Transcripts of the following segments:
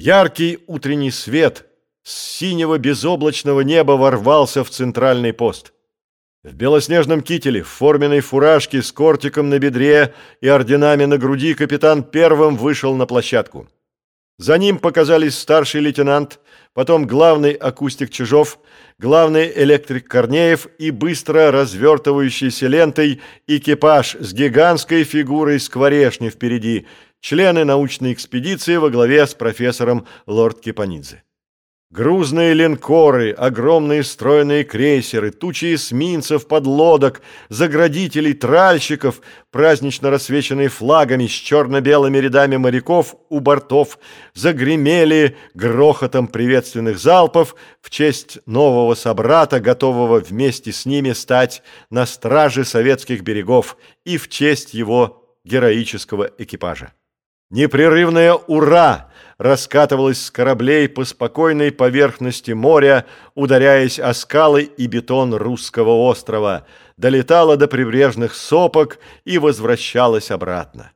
Яркий утренний свет с синего безоблачного неба ворвался в центральный пост. В белоснежном кителе, в форменной фуражке с кортиком на бедре и орденами на груди капитан первым вышел на площадку. За ним показались старший лейтенант, потом главный акустик Чижов, главный электрик Корнеев и быстро развертывающийся лентой экипаж с гигантской фигурой скворешни впереди, члены научной экспедиции во главе с профессором Лорд Кипанидзе. Грузные линкоры, огромные стройные крейсеры, тучи эсминцев, подлодок, заградителей, тральщиков, празднично рассвеченные флагами с черно-белыми рядами моряков у бортов, загремели грохотом приветственных залпов в честь нового собрата, готового вместе с ними стать на страже советских берегов и в честь его героического экипажа. Непрерывное «Ура!» раскатывалось с кораблей по спокойной поверхности моря, ударяясь о скалы и бетон русского острова, долетало до прибрежных сопок и возвращалось обратно.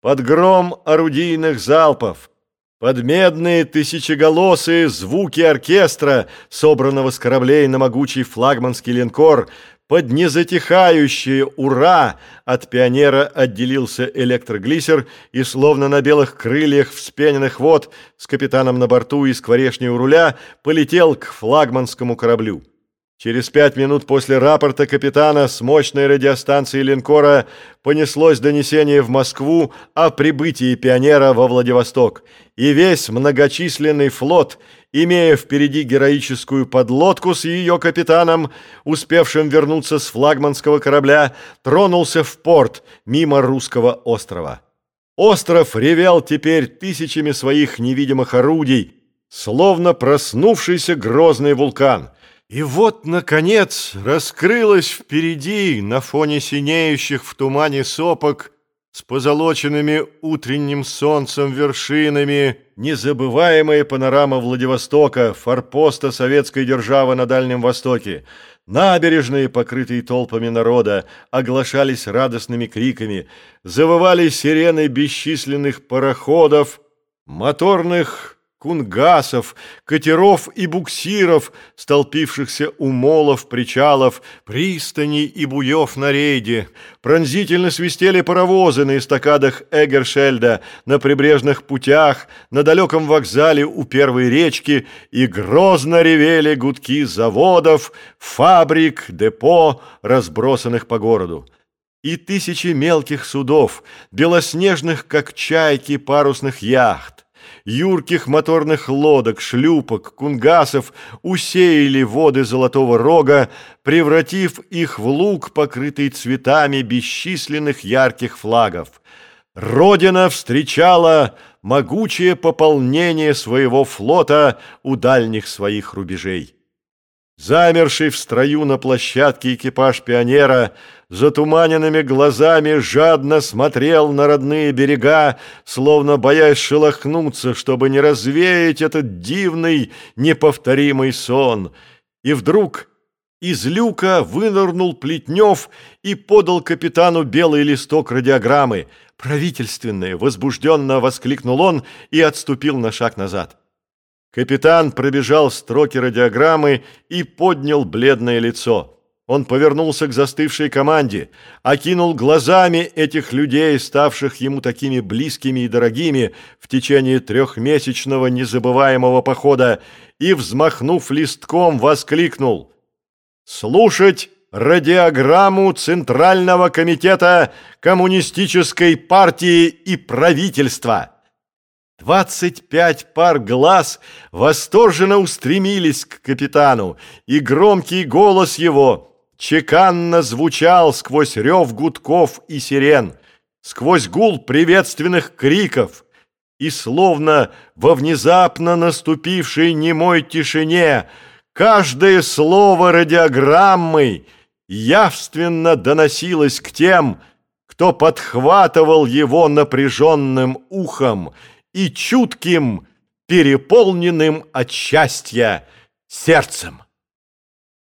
Под гром орудийных залпов, под медные тысячеголосые звуки оркестра, собранного с кораблей на могучий флагманский линкор, под незатихающее «Ура!» от пионера отделился электроглиссер и, словно на белых крыльях вспененных вод, с капитаном на борту и скворечней у руля, полетел к флагманскому кораблю. Через пять минут после рапорта капитана с мощной радиостанции линкора понеслось донесение в Москву о прибытии пионера во Владивосток, и весь многочисленный флот, имея впереди героическую подлодку с ее капитаном, успевшим вернуться с флагманского корабля, тронулся в порт мимо русского острова. Остров ревел теперь тысячами своих невидимых орудий, словно проснувшийся грозный вулкан – и вот, наконец, раскрылась впереди, на фоне синеющих в тумане сопок, с позолоченными утренним солнцем вершинами, незабываемая панорама Владивостока, форпоста советской державы на Дальнем Востоке. Набережные, покрытые толпами народа, оглашались радостными криками, завывали сирены бесчисленных пароходов, моторных кунгасов, катеров и буксиров, столпившихся у молов, причалов, пристаней и буев на рейде. Пронзительно свистели паровозы на эстакадах Эгершельда, на прибрежных путях, на далеком вокзале у первой речки, и грозно ревели гудки заводов, фабрик, депо, разбросанных по городу и тысячи мелких судов, белоснежных, как чайки, парусных яхт, юрких моторных лодок, шлюпок, кунгасов усеяли воды Золотого Рога, превратив их в луг, покрытый цветами бесчисленных ярких флагов. Родина встречала могучее пополнение своего флота у дальних своих рубежей. Замерший в строю на площадке экипаж пионера затуманенными глазами жадно смотрел на родные берега, словно боясь шелохнуться, чтобы не развеять этот дивный, неповторимый сон. И вдруг из люка вынырнул Плетнев и подал капитану белый листок радиограммы. «Правительственные!» — возбужденно воскликнул он и отступил на шаг назад. Капитан пробежал строки радиограммы и поднял бледное лицо. Он повернулся к застывшей команде, окинул глазами этих людей, ставших ему такими близкими и дорогими в течение трехмесячного незабываемого похода, и, взмахнув листком, воскликнул «Слушать радиограмму Центрального комитета Коммунистической партии и правительства!» Двадцать пять пар глаз восторженно устремились к капитану, и громкий голос его чеканно звучал сквозь рев гудков и сирен, сквозь гул приветственных криков, и словно во внезапно наступившей немой тишине каждое слово радиограммы явственно доносилось к тем, кто подхватывал его напряженным ухом и чутким, переполненным от счастья сердцем.